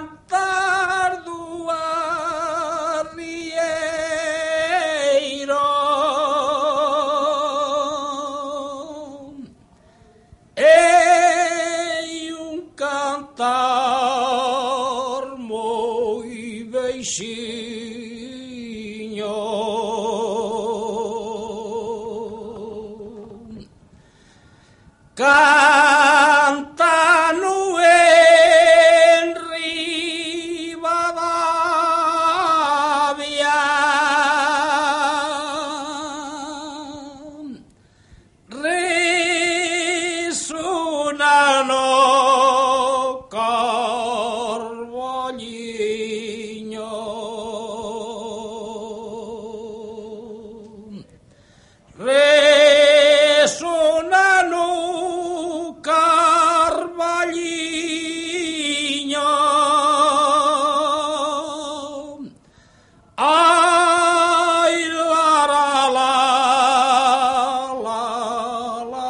cantar do arrieiro é um cantar muito baixinho. Car Resonano Carvalhinho. Ai la la la la la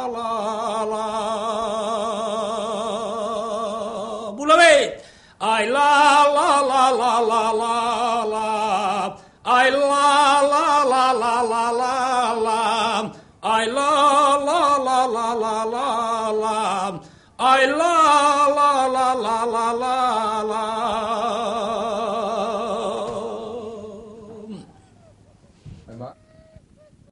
la! Ai la la la la la Ai la Ai la la la la la la la Ai la la la la la la la